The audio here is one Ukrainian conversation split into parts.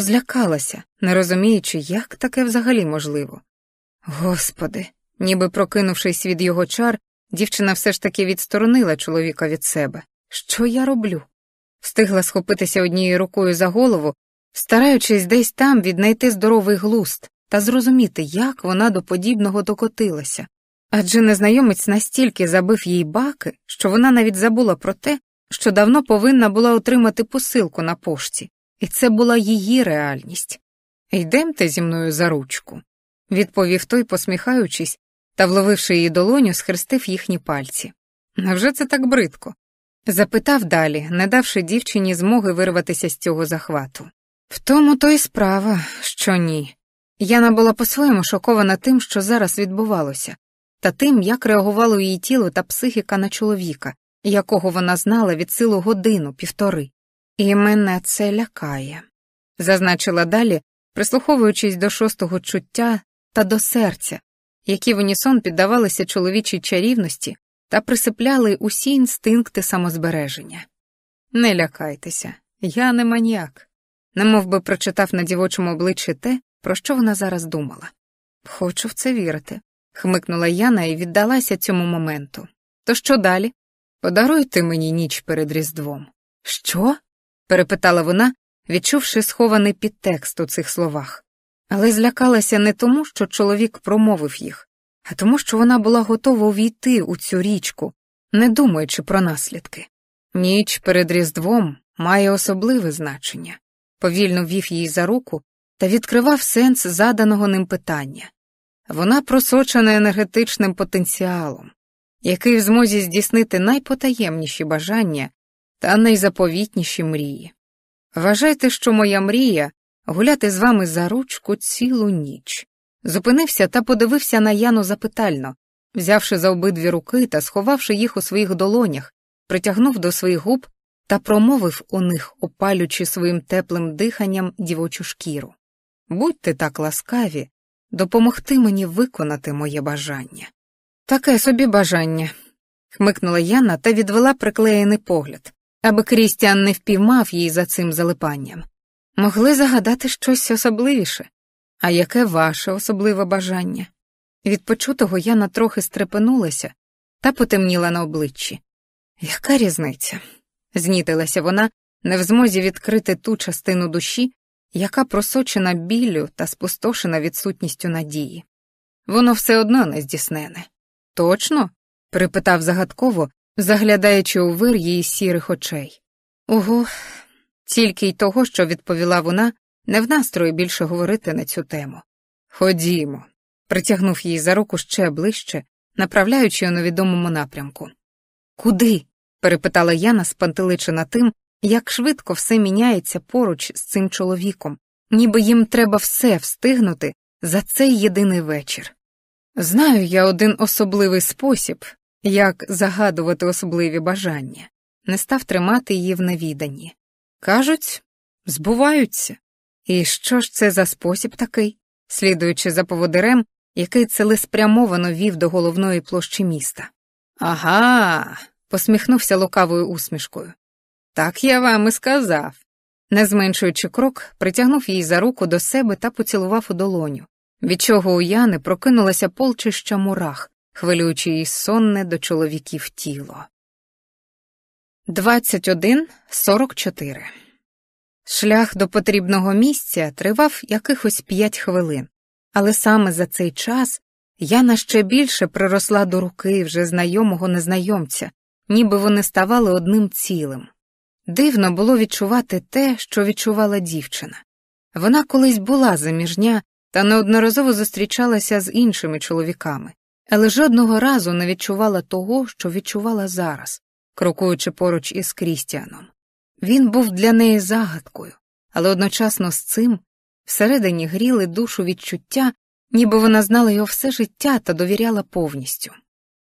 злякалася, не розуміючи, як таке взагалі можливо. Господи, ніби прокинувшись від його чар, дівчина все ж таки відсторонила чоловіка від себе. Що я роблю? Встигла схопитися однією рукою за голову, стараючись десь там віднайти здоровий глуст та зрозуміти, як вона до подібного докотилася. Адже незнайомець настільки забив їй баки, що вона навіть забула про те, що давно повинна була отримати посилку на пошті, і це була її реальність. Йдемте зі мною за ручку, відповів той, посміхаючись, та, вловивши її долоню, схрестив їхні пальці. Невже це так бридко? Запитав далі, не давши дівчині змоги вирватися з цього захвату. В тому то й справа, що ні. Яна була по-своєму шокована тим, що зараз відбувалося, та тим, як реагувало її тіло та психіка на чоловіка, якого вона знала від силу годину, півтори. І мене це лякає, зазначила далі, прислуховуючись до шостого чуття та до серця, які в унісон піддавалися чоловічій чарівності та присипляли усі інстинкти самозбереження. Не лякайтеся, я не маніяк, немов би прочитав на дівочому обличчі те, про що вона зараз думала. Хочу в це вірити, хмикнула Яна і віддалася цьому моменту. То що далі? Подаруйте мені ніч перед Різдвом. Що? Перепитала вона, відчувши схований підтекст у цих словах. Але злякалася не тому, що чоловік промовив їх, а тому, що вона була готова увійти у цю річку, не думаючи про наслідки. Ніч перед Різдвом має особливе значення, повільно вів її за руку та відкривав сенс заданого ним питання. Вона просочена енергетичним потенціалом, який в змозі здійснити найпотаємніші бажання та найзаповітніші мрії. Вважайте, що моя мрія гуляти з вами за ручку цілу ніч. Зупинився та подивився на Яну запитально, взявши за обидві руки та сховавши їх у своїх долонях, притягнув до своїх губ та промовив у них, опалюючи своїм теплим диханням дівочу шкіру. Будьте так ласкаві, допомогти мені виконати моє бажання. Таке собі бажання, хмикнула Яна та відвела приклеєний погляд, аби Крістіан не впіймав її за цим залипанням. Могли загадати щось особливіше. А яке ваше особливе бажання? Від почутого Яна трохи стрепенулася та потемніла на обличчі. Яка різниця? знітилася вона, не в змозі відкрити ту частину душі, яка просочена біллю та спустошена відсутністю надії. Воно все одно не здійснене. Точно? припитав загадково, заглядаючи у вир її сірих очей. Угу, тільки й того, що відповіла вона, не в настрої більше говорити на цю тему. Ходімо, притягнув її за руку ще ближче, направляючи у невідомому напрямку. Куди? перепитала Яна, спантеличена тим, як швидко все міняється поруч з цим чоловіком, ніби їм треба все встигнути за цей єдиний вечір. Знаю я один особливий спосіб, як загадувати особливі бажання, не став тримати її в невіданні. Кажуть, збуваються. І що ж це за спосіб такий, слідуючи за поводирем, який цілеспрямовано вів до головної площі міста? Ага, посміхнувся лукавою усмішкою. Так я вам і сказав. Не зменшуючи крок, притягнув її за руку до себе та поцілував у долоню, від чого у Яни прокинулася полчища мурах, хвилюючи її сонне до чоловіків тіло. 21.44 Шлях до потрібного місця тривав якихось п'ять хвилин, але саме за цей час Яна ще більше приросла до руки вже знайомого незнайомця, ніби вони ставали одним цілим. Дивно було відчувати те, що відчувала дівчина. Вона колись була заміжня та неодноразово зустрічалася з іншими чоловіками, але жодного разу не відчувала того, що відчувала зараз, крокуючи поруч із Крістіаном. Він був для неї загадкою, але одночасно з цим всередині гріли душу відчуття, ніби вона знала його все життя та довіряла повністю.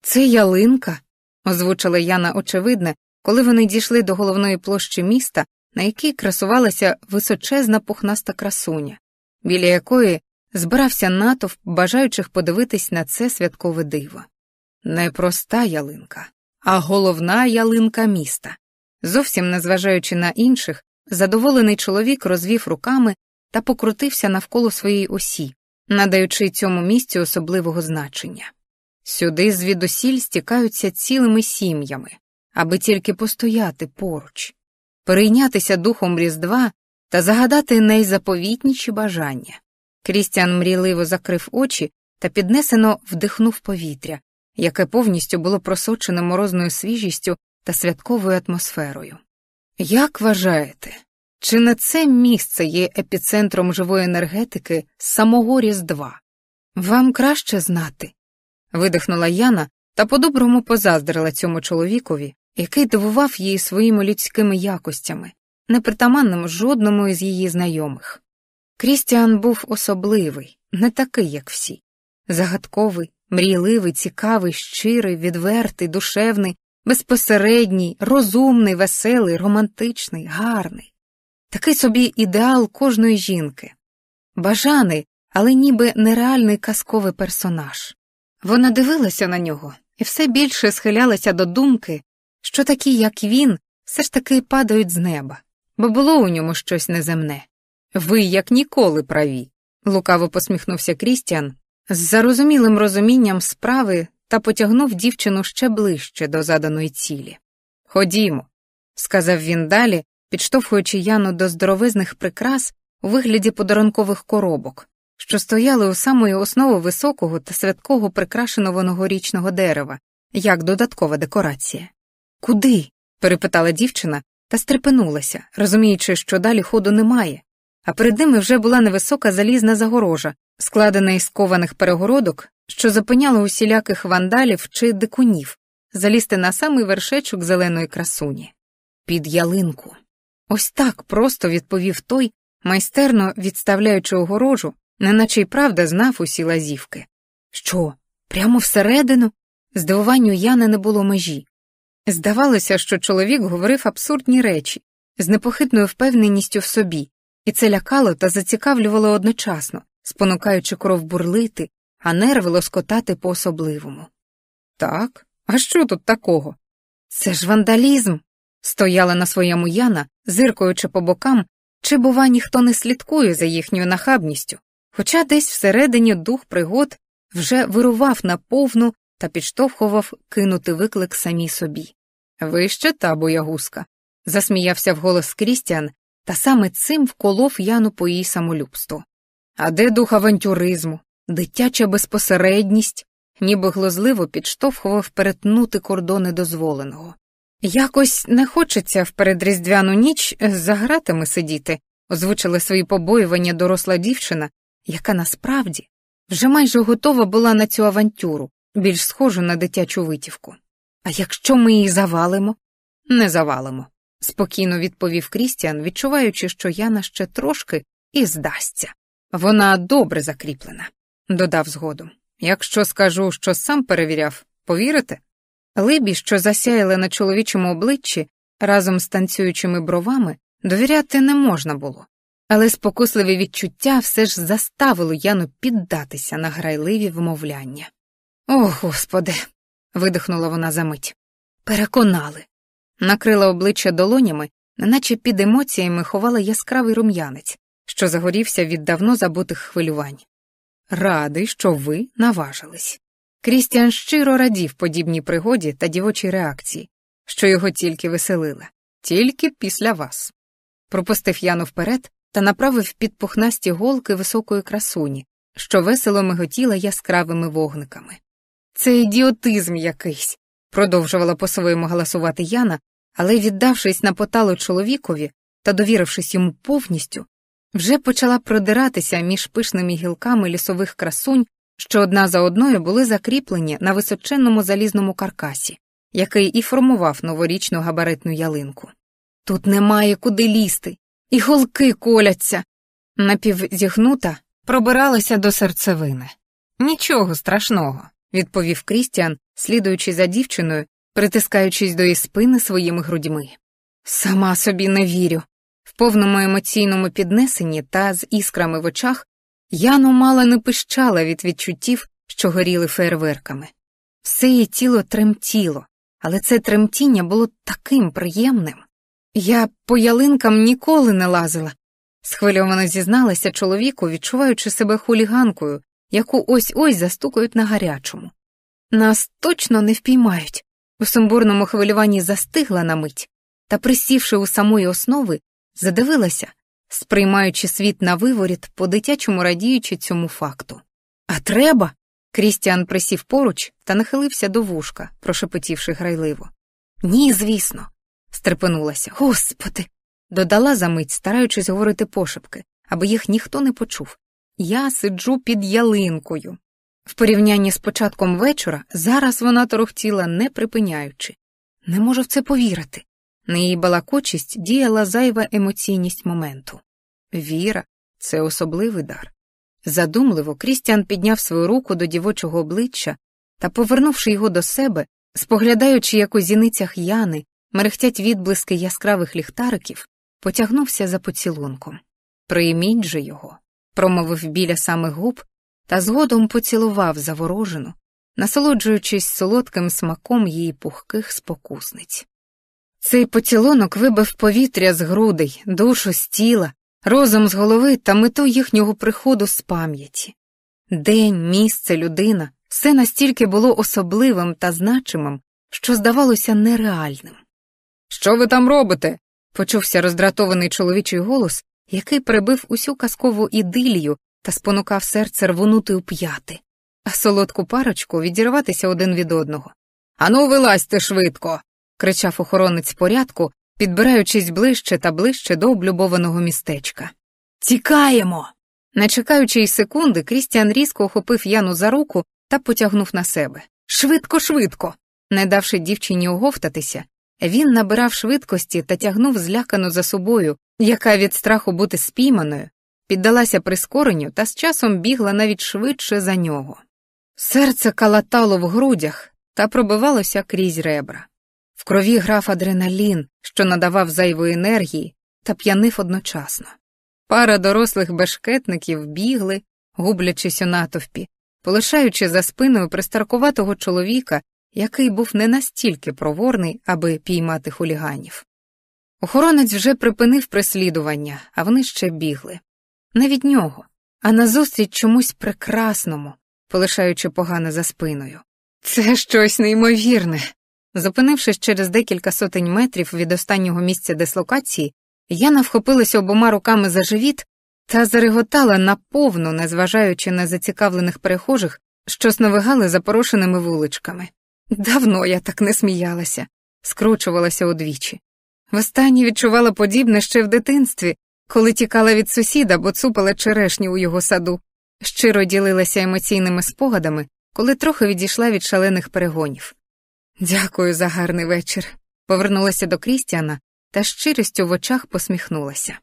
Це ялинка, озвучила Яна очевидне, коли вони дійшли до головної площі міста, на якій красувалася височезна пухнаста красуня, біля якої збирався натовп бажаючих подивитись на це святкове диво. Не проста ялинка, а головна ялинка міста. Зовсім незважаючи на інших, задоволений чоловік розвів руками та покрутився навколо своєї осі, надаючи цьому місцю особливого значення. Сюди звідусіль стікаються цілими сім'ями, аби тільки постояти поруч, перейнятися духом Різдва та загадати найзаповітніші бажання. Крістіан мрійливо закрив очі та піднесено вдихнув повітря, яке повністю було просочене морозною свіжістю та святковою атмосферою. Як вважаєте, чи не це місце є епіцентром живої енергетики самого Різдва? Вам краще знати, видихнула Яна та по-доброму позаздрила цьому чоловікові, який дивував її своїми людськими якостями, непритаманним жодному із її знайомих. Крістіан був особливий, не такий, як всі, загадковий, мрійливий, цікавий, щирий, відвертий, душевний, безпосередній, розумний, веселий, романтичний, гарний. Такий собі ідеал кожної жінки, бажаний, але ніби нереальний казковий персонаж. Вона дивилася на нього і все більше схилялася до думки, що такі, як він, все ж таки падають з неба, бо було у ньому щось неземне. Ви, як ніколи, праві, лукаво посміхнувся Крістіан з зарозумілим розумінням справи та потягнув дівчину ще ближче до заданої цілі. Ходімо, сказав він далі, підштовхуючи Яну до здоровизних прикрас у вигляді подарункових коробок, що стояли у самої основи високого та святкого прикрашеного новорічного дерева, як додаткова декорація. Куди? перепитала дівчина та стрепенулася, розуміючи, що далі ходу немає, а перед ними вже була невисока залізна загорожа, складена із кованих перегородок, що зупиняла усіляких вандалів чи дикунів, залізти на самий вершечок зеленої красуні. Під ялинку. Ось так просто відповів той, майстерно відставляючи огорожу, неначе й правда знав усі лазівки. Що, прямо всередину? Здивуванню Яни не було межі. Здавалося, що чоловік говорив абсурдні речі, з непохитною впевненістю в собі, і це лякало та зацікавлювало одночасно, спонукаючи кров бурлити, а нерви лоскотати по особливому. Так, а що тут такого? Це ж вандалізм. Стояла на своєму Яна, зиркаючи по бокам, чи, бува, ніхто не слідкує за їхньою нахабністю, хоча десь всередині дух пригод вже вирував наповну та підштовхував кинути виклик самій собі. Ви ще та боягузка, засміявся вголос Крістіан, та саме цим вколов Яну по її самолюбству. А де дух авантюризму, дитяча безпосередність, ніби глузливо підштовхував перетнути кордони дозволеного. Якось не хочеться в передріздвяну ніч за гратами сидіти, озвучила свої побоювання доросла дівчина, яка насправді вже майже готова була на цю авантюру, більш схожу на дитячу витівку. А якщо ми її завалимо? Не завалимо, спокійно відповів Крістіан, відчуваючи, що Яна ще трошки і здасться. Вона добре закріплена, додав згодом. Якщо скажу, що сам перевіряв, повірите? Либі, що засяяли на чоловічому обличчі разом з танцюючими бровами, довіряти не можна було, але спокусливі відчуття все ж заставило Яну піддатися на грайливі вмовляння. О, господи, видихнула вона за мить. Переконали. Накрила обличчя долонями, неначе під емоціями ховала яскравий рум'янець, що загорівся від давно забутих хвилювань. Радий, що ви наважились. Крістіан щиро радів подібній пригоді та дівочій реакції, що його тільки веселила, тільки після вас. Пропустив Яну вперед та направив під пухнасті голки високої красуні, що весело миготіла яскравими вогниками. Це ідіотизм якийсь, продовжувала по-своєму галасувати Яна, але, віддавшись на поталу чоловікові та довірившись йому повністю, вже почала продиратися між пишними гілками лісових красунь, що одна за одною були закріплені на височенному залізному каркасі, який і формував новорічну габаритну ялинку. Тут немає куди лізти, і голки коляться. Напівзігнута пробиралася до серцевини. Нічого страшного, відповів Крістіан, слідуючи за дівчиною, притискаючись до її спини своїми грудьми. Сама собі не вірю. В повному емоційному піднесенні та з іскрами в очах Яну мало не пищала від відчуттів, що горіли фейерверками. Все її тіло тремтіло, але це тремтіння було таким приємним. Я по ялинкам ніколи не лазила, схвильовано зізналася чоловіку, відчуваючи себе хуліганкою, яку ось ось застукають на гарячому. Нас точно не впіймають. У сумбурному хвилюванні застигла на мить та, присівши у самої основи, задивилася, сприймаючи світ на виворіт, по дитячому радіючи цьому факту. А треба. Крістіан присів поруч та нахилився до вушка, прошепотівши грайливо. Ні, звісно, стрепенулася. Господи. Додала за мить, стараючись говорити пошепки, аби їх ніхто не почув. Я сиджу під ялинкою. В порівнянні з початком вечора зараз вона торохтіла, не припиняючи. Не можу в це повірити. На її балакучість діяла зайва емоційність моменту. Віра це особливий дар. Задумливо Крістіан підняв свою руку до дівочого обличчя та, повернувши його до себе, споглядаючи, як у зіницях Яни мерехтять відблиски яскравих ліхтариків, потягнувся за поцілунком. Прийміть же його, промовив біля самих губ та згодом поцілував заворожену, насолоджуючись солодким смаком її пухких спокусниць. Цей поцілунок вибив повітря з грудей, душу з тіла, розум з голови та мету їхнього приходу з пам'яті. День, місце, людина все настільки було особливим та значимим, що здавалося нереальним. Що ви там робите? почувся роздратований чоловічий голос, який прибив усю казкову ідилію та спонукав серце рвонути у п'яти, а солодку парочку відірватися один від одного. Ану, вилазьте швидко. кричав охоронець порядку, підбираючись ближче та ближче до облюбованого містечка. Тікаємо. Не чекаючи й секунди, Крістіан різко охопив Яну за руку та потягнув на себе. Швидко, швидко. Не давши дівчині оговтатися, він набирав швидкості та тягнув злякану за собою, яка від страху бути спійманою, піддалася прискоренню та з часом бігла навіть швидше за нього. Серце калатало в грудях та пробивалося крізь ребра. В крові грав адреналін, що надавав зайвої енергії, та п'янив одночасно. Пара дорослих бешкетників бігли, гублячись у натовпі, полишаючи за спиною пристаркуватого чоловіка, який був не настільки проворний, аби піймати хуліганів. Охоронець вже припинив преслідування, а вони ще бігли. Не від нього, а назустріч чомусь прекрасному, полишаючи погане за спиною. Це щось неймовірне. Зупинившись через декілька сотень метрів від останнього місця дислокації, Яна вхопилася обома руками за живіт та зареготала наповну, незважаючи на зацікавлених перехожих, що сновигали запорошеними вуличками. Давно я так не сміялася, скручувалася удвічі. Востаннє відчувала подібне ще в дитинстві, коли тікала від сусіда, бо цупала черешні у його саду, щиро ділилася емоційними спогадами, коли трохи відійшла від шалених перегонів. Дякую за гарний вечір. Повернулася до Крістіана та щирістю в очах посміхнулася.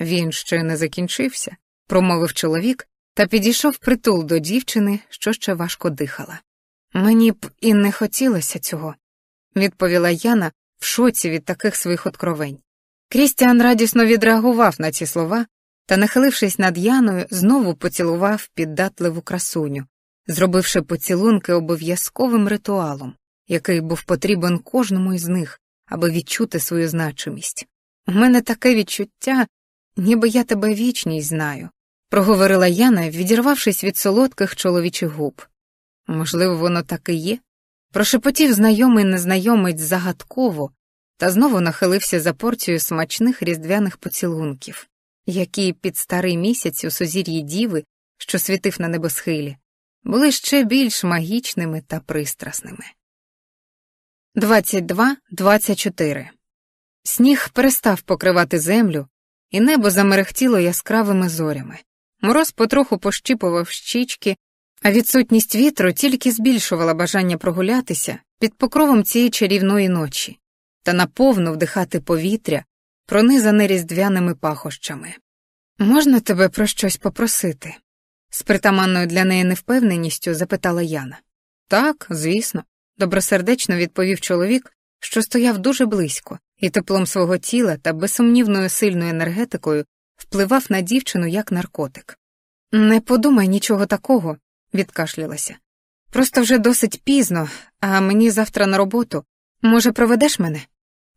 Він ще не закінчився, промовив чоловік та підійшов притул до дівчини, що ще важко дихала. Мені б і не хотілося цього, відповіла Яна в шоці від таких своїх откровень. Крістіан радісно відреагував на ці слова та, нахилившись над Яною, знову поцілував піддатливу красуню, зробивши поцілунки обов'язковим ритуалом, який був потрібен кожному із них, аби відчути свою значимість. У мене таке відчуття, ніби я тебе вічність знаю, проговорила Яна, відірвавшись від солодких чоловічих губ. Можливо, воно так і є? Прошепотів знайомий незнайомець загадково та знову нахилився за порцією смачних різдвяних поцілунків, які під старий місяць у сузір'ї діви, що світив на небосхилі, були ще більш магічними та пристрасними. 22-24 Сніг перестав покривати землю, і небо замерехтіло яскравими зорями. Мороз потроху пощіпував щічки, а відсутність вітру тільки збільшувала бажання прогулятися під покровом цієї чарівної ночі та наповну вдихати повітря, пронизане різдвяними пахощами. Можна тебе про щось попросити? з притаманною для неї невпевненістю запитала Яна. Так, звісно, добросердечно відповів чоловік, що стояв дуже близько, і теплом свого тіла та безсумнівною сильною енергетикою впливав на дівчину як наркотик. Не подумай нічого такого, відкашлялася. Просто вже досить пізно, а мені завтра на роботу. Може, проведеш мене?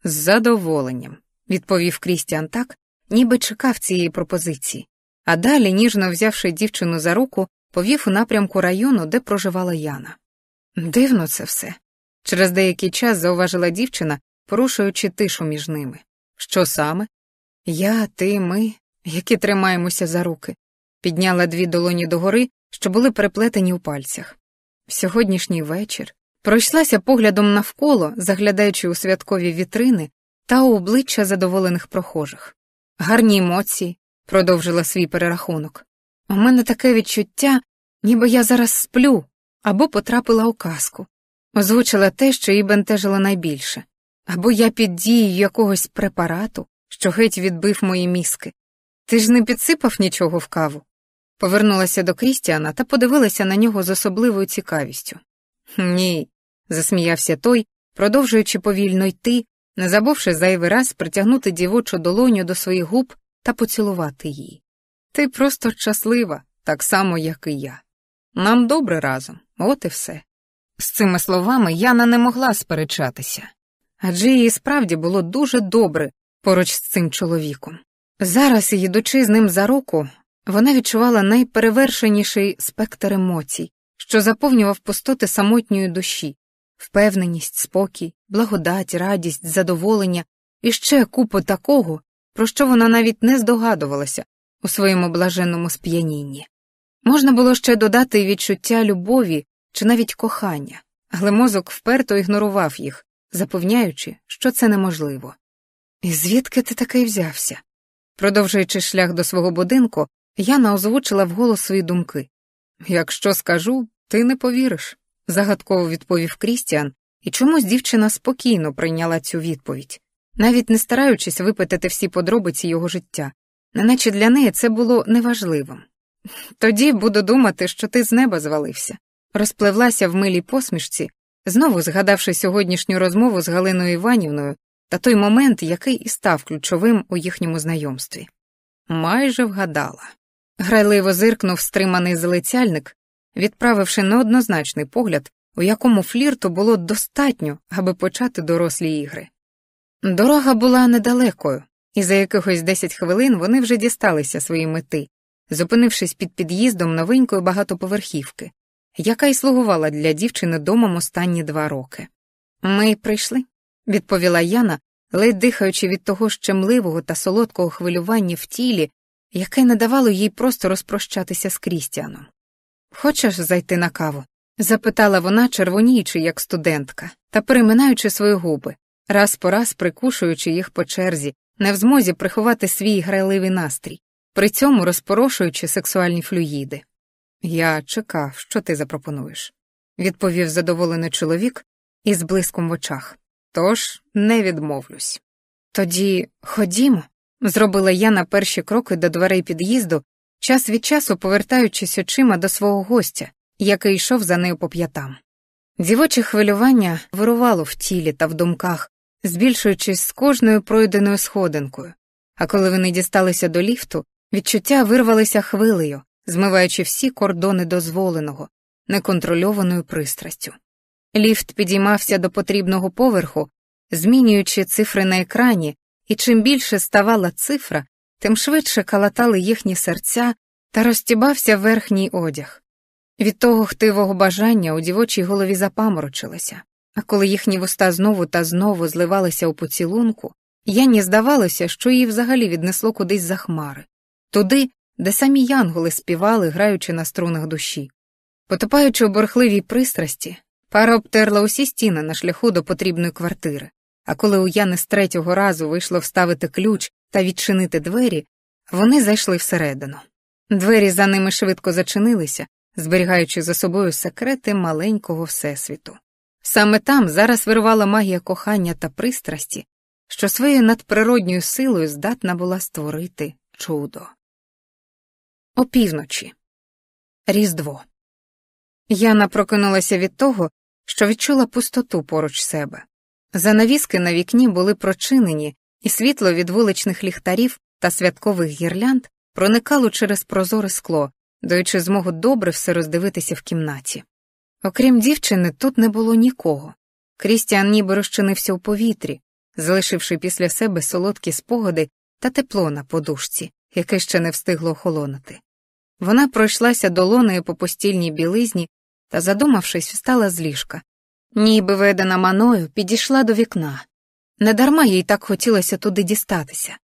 З задоволенням, відповів Крістіан так, ніби чекав цієї пропозиції, а далі, ніжно взявши дівчину за руку, повів у напрямку району, де проживала Яна. Дивно це все. Через деякий час зауважила дівчина, порушуючи тишу між ними. Що саме? Я, ти, ми, які тримаємося за руки, підняла дві долоні догори, що були переплетені у пальцях. Сьогоднішній вечір пройшлася поглядом навколо, заглядаючи у святкові вітрини та у обличчя задоволених прохожих. Гарні емоції, продовжила свій перерахунок. У мене таке відчуття, ніби я зараз сплю або потрапила у казку, озвучила те, що їй бентежило найбільше, або я під дією якогось препарату, що геть відбив мої мізки. Ти ж не підсипав нічого в каву? Повернулася до Крістіана та подивилася на нього з особливою цікавістю. Ні, засміявся той, продовжуючи повільно йти, не забувши зайвий раз притягнути дівочу долоню до своїх губ та поцілувати її. Ти просто щаслива, так само, як і я. Нам добре разом, от і все. З цими словами Яна не могла сперечатися, адже їй справді було дуже добре поруч з цим чоловіком. Зараз, їдучи з ним за руку, вона відчувала найперевершеніший спектр емоцій, що заповнював пустоти самотньої душі, впевненість, спокій, благодать, радість, задоволення і ще купу такого, про що вона навіть не здогадувалася у своєму блаженному сп'янінні. Можна було ще додати відчуття любові чи навіть кохання, але мозок вперто ігнорував їх, запевняючи, що це неможливо. І звідки ти такий взявся? Продовжуючи шлях до свого будинку, Яна озвучила вголос свої думки. Якщо скажу, ти не повіриш, загадково відповів Крістіан, і чомусь дівчина спокійно прийняла цю відповідь, навіть не стараючись випитати всі подробиці його життя, неначе для неї це було неважливим. Тоді буду думати, що ти з неба звалився, розпливлася в милій посмішці, знову згадавши сьогоднішню розмову з Галиною Іванівною та той момент, який і став ключовим у їхньому знайомстві. Майже вгадала. Грайливо зиркнув стриманий залицяльник, відправивши неоднозначний погляд, у якому флірту було достатньо, аби почати дорослі ігри. Дорога була недалекою, і за якихось десять хвилин вони вже дісталися своєї мети, зупинившись під під'їздом новенької багатоповерхівки, яка й слугувала для дівчини домом останні два роки. Ми прийшли, відповіла Яна, ледь дихаючи від того щемливого та солодкого хвилювання в тілі, яке не давало їй просто розпрощатися з Крістіаном. Хочеш зайти на каву? запитала вона, червоніючи, як студентка, та переминаючи свої губи, раз по раз прикушуючи їх по черзі, не в змозі приховати свій грайливий настрій, при цьому розпорошуючи сексуальні флюїди. Я чекав, що ти запропонуєш, відповів задоволений чоловік із блиском в очах. Тож не відмовлюсь. Тоді ходімо, зробила я на перші кроки до дверей під'їзду, час від часу повертаючись очима до свого гостя, який йшов за нею по п'ятам. Дівоче хвилювання вирувало в тілі та в думках, збільшуючись з кожною пройденою сходинкою, а коли вони дісталися до ліфту, відчуття вирвалися хвилею, змиваючи всі кордони дозволеного, неконтрольованою пристрастю. Ліфт підіймався до потрібного поверху, змінюючи цифри на екрані, і чим більше ставала цифра, тим швидше калатали їхні серця та розтібався верхній одяг. Від того хтивого бажання у дівочій голові запаморочилося, а коли їхні вуста знову та знову зливалися у поцілунку, Яні здавалося, що її взагалі віднесло кудись за хмари, туди, де самі янголи співали, граючи на струнах душі. Потопаючи у борхливій пристрасті, пара обтерла усі стіни на шляху до потрібної квартири, а коли у Яни з третього разу вийшло вставити ключ та відчинити двері, вони зайшли всередину. Двері за ними швидко зачинилися, зберігаючи за собою секрети маленького всесвіту. Саме там зараз вирвала магія кохання та пристрасті, що своєю надприродньою силою здатна була створити чудо. Опівночі. Різдво. Яна прокинулася від того, що відчула пустоту поруч себе. Занавіски на вікні були прочинені, і світло від вуличних ліхтарів та святкових гірлянд проникало через прозоре скло, даючи змогу добре все роздивитися в кімнаті. Окрім дівчини, тут не було нікого. Крістіан ніби розчинився у повітрі, залишивши після себе солодкі спогади та тепло на подушці, яке ще не встигло охолонути. Вона пройшлася долоною по постільній білизні та, задумавшись, встала з ліжка. Ніби ведена маною, підійшла до вікна. Недарма їй так хотілося туди дістатися.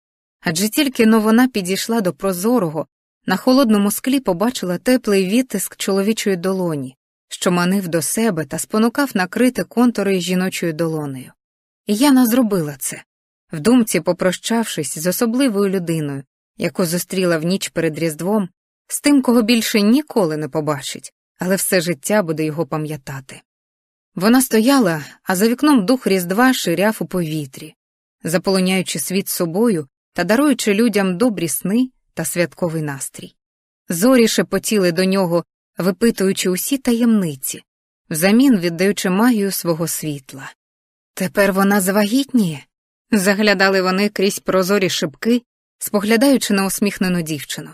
Адже тільки но вона підійшла до прозорого, на холодному склі побачила теплий відтиск чоловічої долоні, що манив до себе та спонукав накрити контури жіночою долонею. І Яна зробила це, в думці попрощавшись з особливою людиною, яку зустріла в ніч перед Різдвом, з тим, кого більше ніколи не побачить, але все життя буде його пам'ятати. Вона стояла, а за вікном дух Різдва ширяв у повітрі, заполоняючи світ собою та даруючи людям добрі сни та святковий настрій. Зорі шепотіли до нього, випитуючи усі таємниці, взамін віддаючи магію свого світла. Тепер вона завагітніє. Заглядали вони крізь прозорі шибки, споглядаючи на усміхнену дівчину.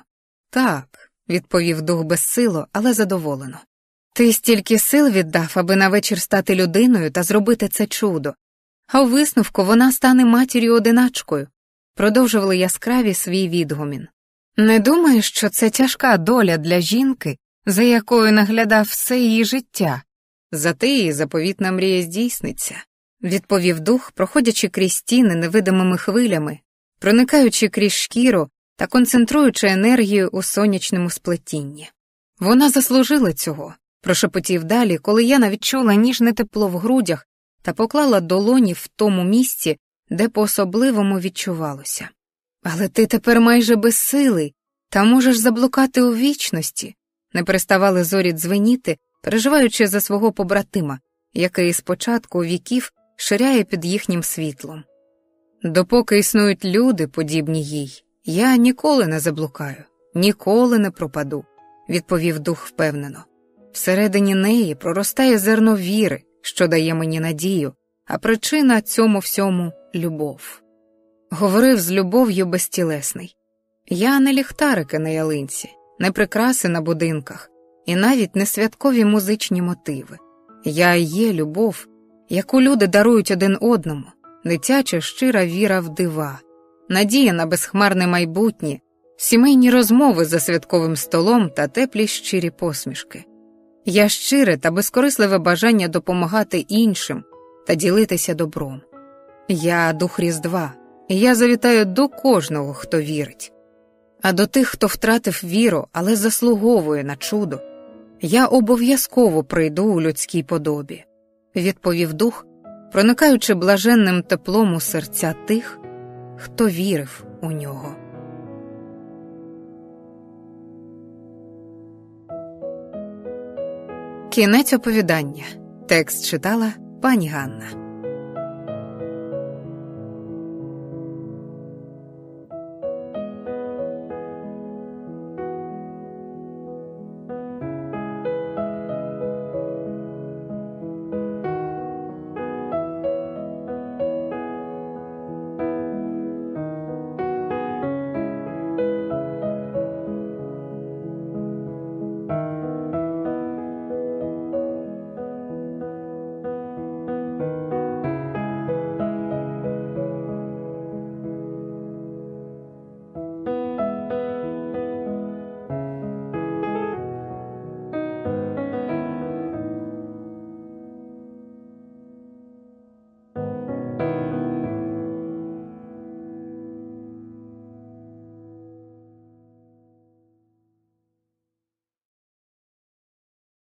Так, відповів дух безсило, але задоволено. Ти стільки сил віддав, аби на вечір стати людиною та зробити це чудо, а у висновку вона стане матір'ю одиначкою, продовжували яскраві свій відгомін. Не думаєш, що це тяжка доля для жінки, за якою наглядав все її життя, зате її заповітна мрія здійсниться, відповів дух, проходячи крізь стіни невидимими хвилями, проникаючи крізь шкіру та концентруючи енергію у сонячному сплетінні. Вона заслужила цього, прошепотів далі, коли я відчула ніжне тепло в грудях та поклала долоні в тому місці, де по особливому відчувалося. Але ти тепер майже безсилий, та можеш заблукати у вічності, не переставали зорі дзвеніти, переживаючи за свого побратима, який спочатку віків ширяє під їхнім світлом. Допоки існують люди, подібні їй, я ніколи не заблукаю, ніколи не пропаду, відповів дух впевнено. Всередині неї проростає зерно віри, що дає мені надію, а причина цьому всьому любов. Говорив з любов'ю безтілесний. Я не ліхтарики на ялинці, не прикраси на будинках і навіть не святкові музичні мотиви. Я є любов, яку люди дарують один одному, дитяча щира віра в дива, надія на безхмарне майбутнє, сімейні розмови за святковим столом та теплі щирі посмішки. Я щире та безкорисливе бажання допомагати іншим та ділитися добром. Я дух Різдва, і я завітаю до кожного, хто вірить. А до тих, хто втратив віру, але заслуговує на чудо, я обов'язково прийду у людській подобі, відповів дух, проникаючи блаженним теплом у серця тих, хто вірив у нього. Кінець оповідання. Текст читала пані Ганна.